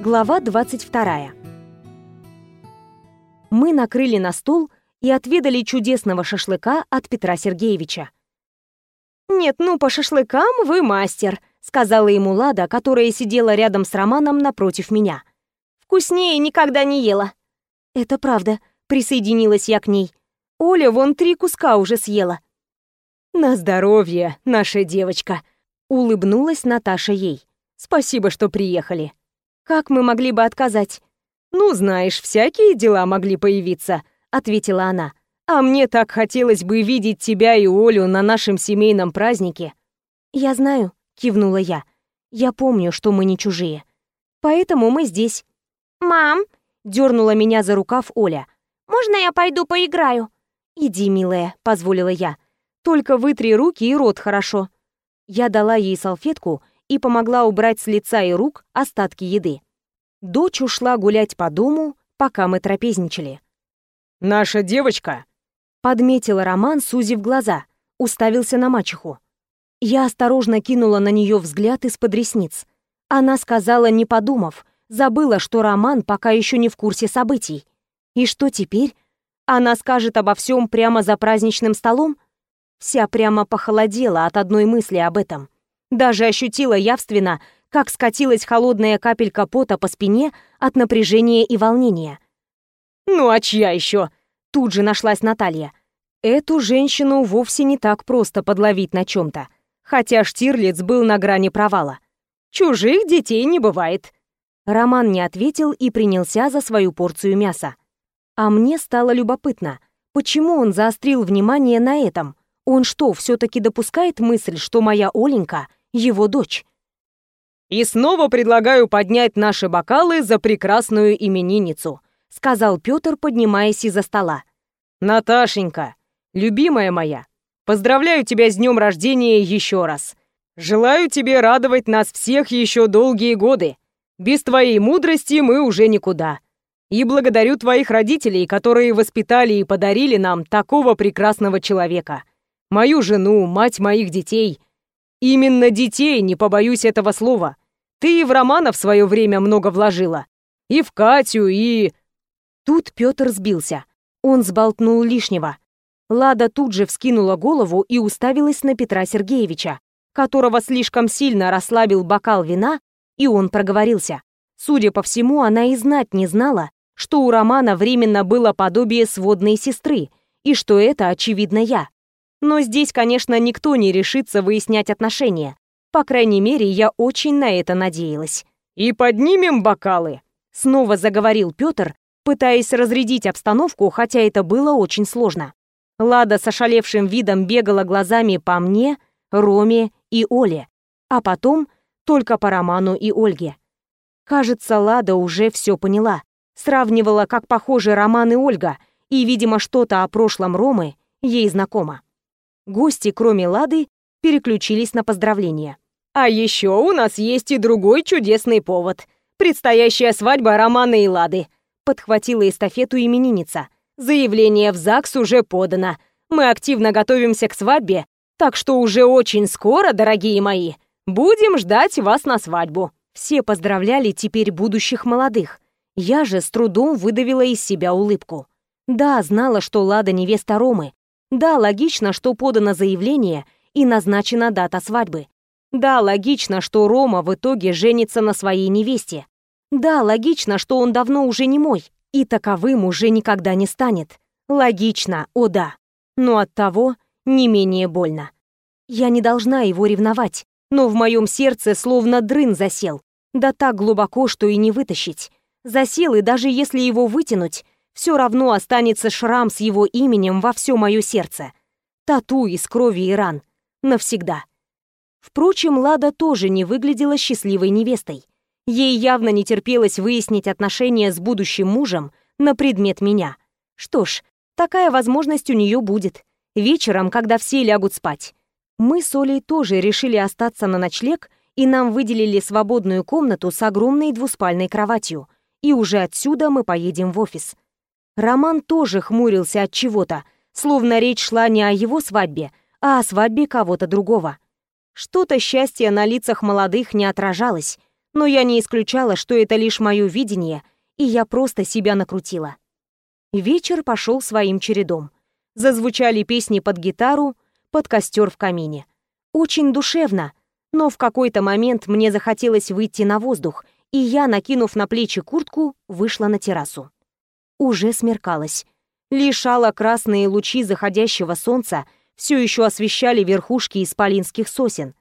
Глава 22. Мы накрыли на стол и отведали чудесного шашлыка от Петра Сергеевича. «Нет, ну, по шашлыкам вы мастер», — сказала ему Лада, которая сидела рядом с Романом напротив меня. «Вкуснее никогда не ела». «Это правда», — присоединилась я к ней. «Оля вон три куска уже съела». «На здоровье, наша девочка», — улыбнулась Наташа ей. «Спасибо, что приехали». «Как мы могли бы отказать?» «Ну, знаешь, всякие дела могли появиться», — ответила она. «А мне так хотелось бы видеть тебя и Олю на нашем семейном празднике». «Я знаю», — кивнула я. «Я помню, что мы не чужие. Поэтому мы здесь». «Мам!» — дернула меня за рукав Оля. «Можно я пойду поиграю?» «Иди, милая», — позволила я. «Только вытри руки и рот хорошо». Я дала ей салфетку и помогла убрать с лица и рук остатки еды. Дочь ушла гулять по дому, пока мы трапезничали. «Наша девочка!» — подметила Роман, сузив глаза, уставился на мачеху. Я осторожно кинула на нее взгляд из-под ресниц. Она сказала, не подумав, забыла, что Роман пока еще не в курсе событий. И что теперь? Она скажет обо всем прямо за праздничным столом? Вся прямо похолодела от одной мысли об этом. Даже ощутила явственно, как скатилась холодная капелька пота по спине от напряжения и волнения. «Ну а чья еще?» Тут же нашлась Наталья. Эту женщину вовсе не так просто подловить на чем-то, хотя Штирлиц был на грани провала. «Чужих детей не бывает». Роман не ответил и принялся за свою порцию мяса. А мне стало любопытно, почему он заострил внимание на этом. Он что, все-таки допускает мысль, что моя Оленька — его дочь. «И снова предлагаю поднять наши бокалы за прекрасную именинницу», сказал Петр, поднимаясь из-за стола. «Наташенька, любимая моя, поздравляю тебя с днем рождения еще раз. Желаю тебе радовать нас всех еще долгие годы. Без твоей мудрости мы уже никуда. И благодарю твоих родителей, которые воспитали и подарили нам такого прекрасного человека. Мою жену, мать моих детей — Именно детей, не побоюсь этого слова. Ты и в Романа в свое время много вложила. И в Катю, и... Тут Петр сбился. Он сболтнул лишнего. Лада тут же вскинула голову и уставилась на Петра Сергеевича, которого слишком сильно расслабил бокал вина, и он проговорился. Судя по всему, она и знать не знала, что у Романа временно было подобие сводной сестры, и что это, очевидно, я. Но здесь, конечно, никто не решится выяснять отношения. По крайней мере, я очень на это надеялась. «И поднимем бокалы!» Снова заговорил Петр, пытаясь разрядить обстановку, хотя это было очень сложно. Лада с ошалевшим видом бегала глазами по мне, Роме и Оле, а потом только по Роману и Ольге. Кажется, Лада уже все поняла. Сравнивала, как похожи Роман и Ольга, и, видимо, что-то о прошлом Ромы ей знакомо. Гости, кроме Лады, переключились на поздравления. «А еще у нас есть и другой чудесный повод. Предстоящая свадьба Романа и Лады», — подхватила эстафету именинница. «Заявление в ЗАГС уже подано. Мы активно готовимся к свадьбе, так что уже очень скоро, дорогие мои, будем ждать вас на свадьбу». Все поздравляли теперь будущих молодых. Я же с трудом выдавила из себя улыбку. Да, знала, что Лада невеста Ромы, да, логично, что подано заявление и назначена дата свадьбы. Да, логично, что Рома в итоге женится на своей невесте. Да, логично, что он давно уже не мой и таковым уже никогда не станет. Логично, о да. Но от того не менее больно. Я не должна его ревновать, но в моем сердце словно дрын засел. Да так глубоко, что и не вытащить. Засел, и даже если его вытянуть, все равно останется шрам с его именем во все мое сердце. Тату из крови и ран. Навсегда. Впрочем, Лада тоже не выглядела счастливой невестой. Ей явно не терпелось выяснить отношения с будущим мужем на предмет меня. Что ж, такая возможность у нее будет. Вечером, когда все лягут спать. Мы с Олей тоже решили остаться на ночлег, и нам выделили свободную комнату с огромной двуспальной кроватью. И уже отсюда мы поедем в офис. Роман тоже хмурился от чего-то, словно речь шла не о его свадьбе, а о свадьбе кого-то другого. Что-то счастье на лицах молодых не отражалось, но я не исключала, что это лишь мое видение, и я просто себя накрутила. Вечер пошел своим чередом. Зазвучали песни под гитару, под костер в камине. Очень душевно, но в какой-то момент мне захотелось выйти на воздух, и я, накинув на плечи куртку, вышла на террасу. Уже смеркалось. Лишь красные лучи заходящего солнца все еще освещали верхушки исполинских сосен.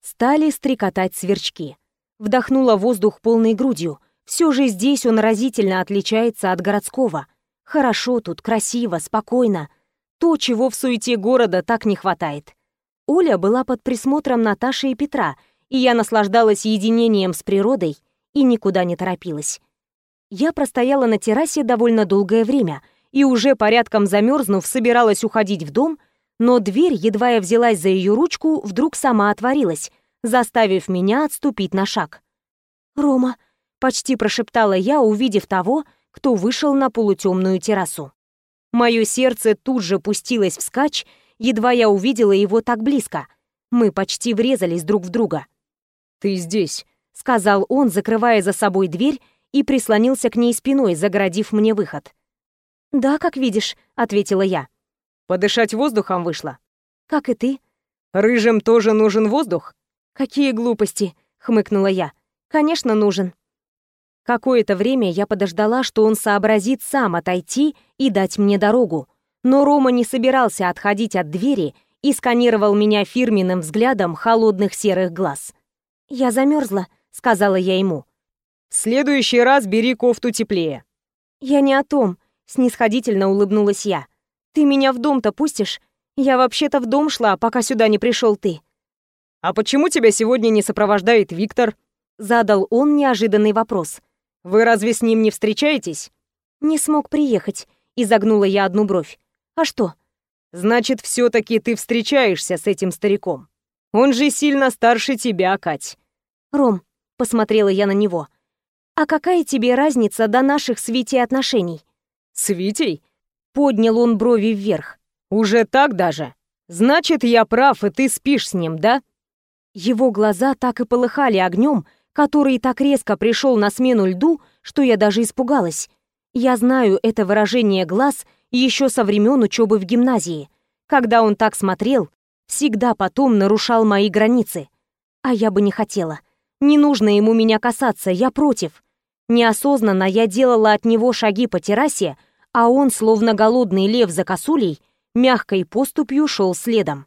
Стали стрекотать сверчки. Вдохнула воздух полной грудью. Все же здесь он разительно отличается от городского. Хорошо тут, красиво, спокойно. То, чего в суете города так не хватает. Оля была под присмотром Наташи и Петра, и я наслаждалась единением с природой и никуда не торопилась. Я простояла на террасе довольно долгое время и уже порядком замерзнув, собиралась уходить в дом, но дверь, едва я взялась за ее ручку, вдруг сама отворилась, заставив меня отступить на шаг. «Рома», — почти прошептала я, увидев того, кто вышел на полутемную террасу. Мое сердце тут же пустилось вскачь, едва я увидела его так близко. Мы почти врезались друг в друга. «Ты здесь», — сказал он, закрывая за собой дверь и прислонился к ней спиной, загородив мне выход. «Да, как видишь», — ответила я. «Подышать воздухом вышла». «Как и ты». «Рыжим тоже нужен воздух?» «Какие глупости», — хмыкнула я. «Конечно, нужен». Какое-то время я подождала, что он сообразит сам отойти и дать мне дорогу, но Рома не собирался отходить от двери и сканировал меня фирменным взглядом холодных серых глаз. «Я замерзла», — сказала я ему. «В следующий раз бери кофту теплее». «Я не о том», — снисходительно улыбнулась я. «Ты меня в дом-то пустишь? Я вообще-то в дом шла, пока сюда не пришел ты». «А почему тебя сегодня не сопровождает Виктор?» Задал он неожиданный вопрос. «Вы разве с ним не встречаетесь?» «Не смог приехать», — изогнула я одну бровь. А что? Значит, все-таки ты встречаешься с этим стариком. Он же сильно старше тебя, Кать. Ром, посмотрела я на него. А какая тебе разница до наших с Витей отношений? С Витей? Поднял он брови вверх. Уже так даже? Значит, я прав, и ты спишь с ним, да? Его глаза так и полыхали огнем, который так резко пришел на смену льду, что я даже испугалась. Я знаю это выражение глаз еще со времен учебы в гимназии. Когда он так смотрел, всегда потом нарушал мои границы. А я бы не хотела. Не нужно ему меня касаться, я против. Неосознанно я делала от него шаги по террасе, а он, словно голодный лев за косулей, мягкой поступью шел следом.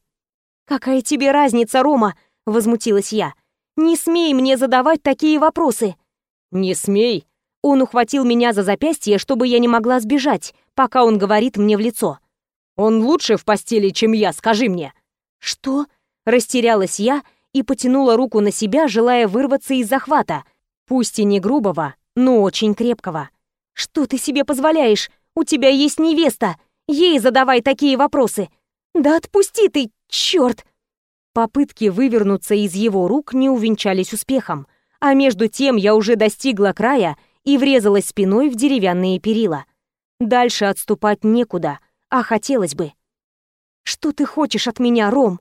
«Какая тебе разница, Рома?» — возмутилась я. «Не смей мне задавать такие вопросы!» «Не смей!» Он ухватил меня за запястье, чтобы я не могла сбежать, пока он говорит мне в лицо. «Он лучше в постели, чем я, скажи мне!» «Что?» Растерялась я и потянула руку на себя, желая вырваться из захвата, пусть и не грубого, но очень крепкого. «Что ты себе позволяешь? У тебя есть невеста! Ей задавай такие вопросы!» «Да отпусти ты, черт!» Попытки вывернуться из его рук не увенчались успехом, а между тем я уже достигла края и врезалась спиной в деревянные перила. Дальше отступать некуда, а хотелось бы. «Что ты хочешь от меня, Ром?»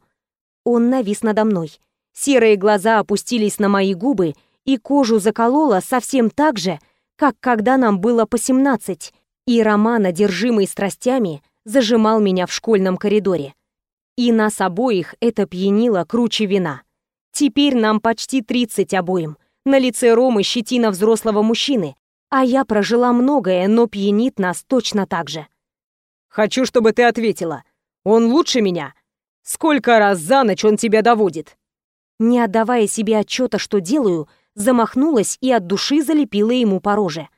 Он навис надо мной. Серые глаза опустились на мои губы, и кожу заколола совсем так же, как когда нам было по семнадцать, и Роман, одержимый страстями, зажимал меня в школьном коридоре. И нас обоих это пьянило круче вина. Теперь нам почти тридцать обоим — на лице Ромы щетина взрослого мужчины, а я прожила многое, но пьянит нас точно так же. «Хочу, чтобы ты ответила. Он лучше меня? Сколько раз за ночь он тебя доводит?» Не отдавая себе отчета, что делаю, замахнулась и от души залепила ему по роже.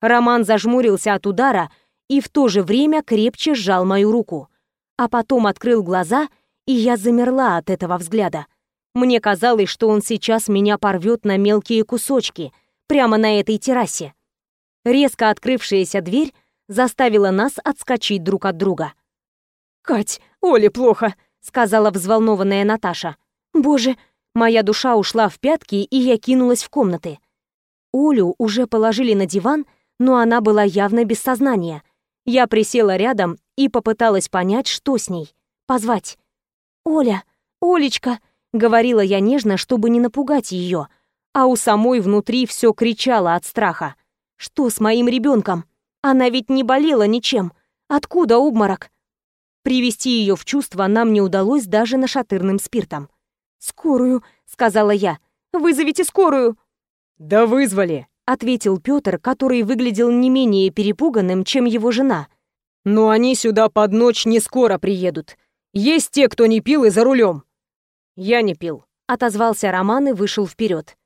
Роман зажмурился от удара и в то же время крепче сжал мою руку. А потом открыл глаза, и я замерла от этого взгляда. Мне казалось, что он сейчас меня порвет на мелкие кусочки, прямо на этой террасе. Резко открывшаяся дверь заставила нас отскочить друг от друга. «Кать, Оле плохо», — сказала взволнованная Наташа. «Боже!» Моя душа ушла в пятки, и я кинулась в комнаты. Олю уже положили на диван, но она была явно без сознания. Я присела рядом и попыталась понять, что с ней. Позвать. «Оля! Олечка!» Говорила я нежно, чтобы не напугать ее, а у самой внутри все кричало от страха. Что с моим ребенком? Она ведь не болела ничем. Откуда обморок? Привести ее в чувство нам не удалось даже нашатырным спиртом. «Скорую», — сказала я. «Вызовите скорую». «Да вызвали», — ответил Петр, который выглядел не менее перепуганным, чем его жена. «Но они сюда под ночь не скоро приедут. Есть те, кто не пил и за рулем». «Я не пил», — отозвался Роман и вышел вперед.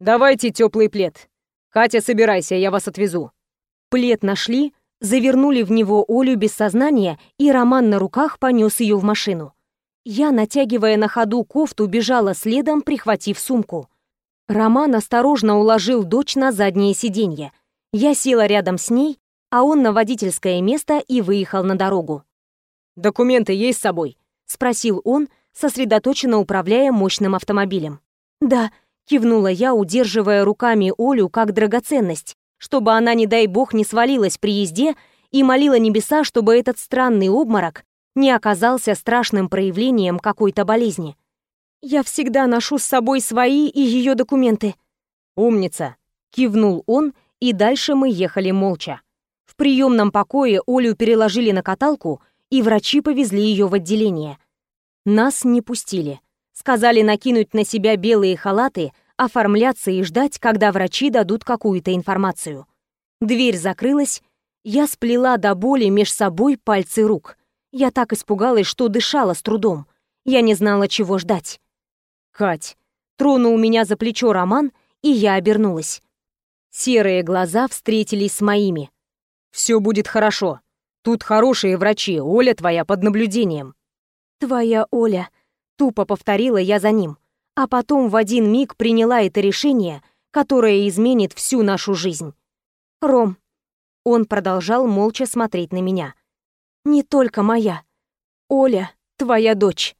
«Давайте теплый плед. Катя, собирайся, я вас отвезу». Плед нашли, завернули в него Олю без сознания, и Роман на руках понес ее в машину. Я, натягивая на ходу кофту, бежала следом, прихватив сумку. Роман осторожно уложил дочь на заднее сиденье. Я села рядом с ней, а он на водительское место и выехал на дорогу. «Документы есть с собой?» — спросил он, сосредоточенно управляя мощным автомобилем. «Да», Кивнула я, удерживая руками Олю как драгоценность, чтобы она, не дай бог, не свалилась при езде, и молила небеса, чтобы этот странный обморок не оказался страшным проявлением какой-то болезни. «Я всегда ношу с собой свои и ее документы». «Умница!» — кивнул он, и дальше мы ехали молча. В приемном покое Олю переложили на каталку, и врачи повезли ее в отделение. Нас не пустили. Сказали накинуть на себя белые халаты, оформляться и ждать, когда врачи дадут какую-то информацию. Дверь закрылась, я сплела до боли меж собой пальцы рук. Я так испугалась, что дышала с трудом. Я не знала, чего ждать. «Кать!» Тронул меня за плечо Роман, и я обернулась. Серые глаза встретились с моими. «Все будет хорошо. Тут хорошие врачи, Оля твоя под наблюдением». «Твоя Оля», Тупо повторила я за ним, а потом в один миг приняла это решение, которое изменит всю нашу жизнь. Ром. Он продолжал молча смотреть на меня. Не только моя. Оля, твоя дочь.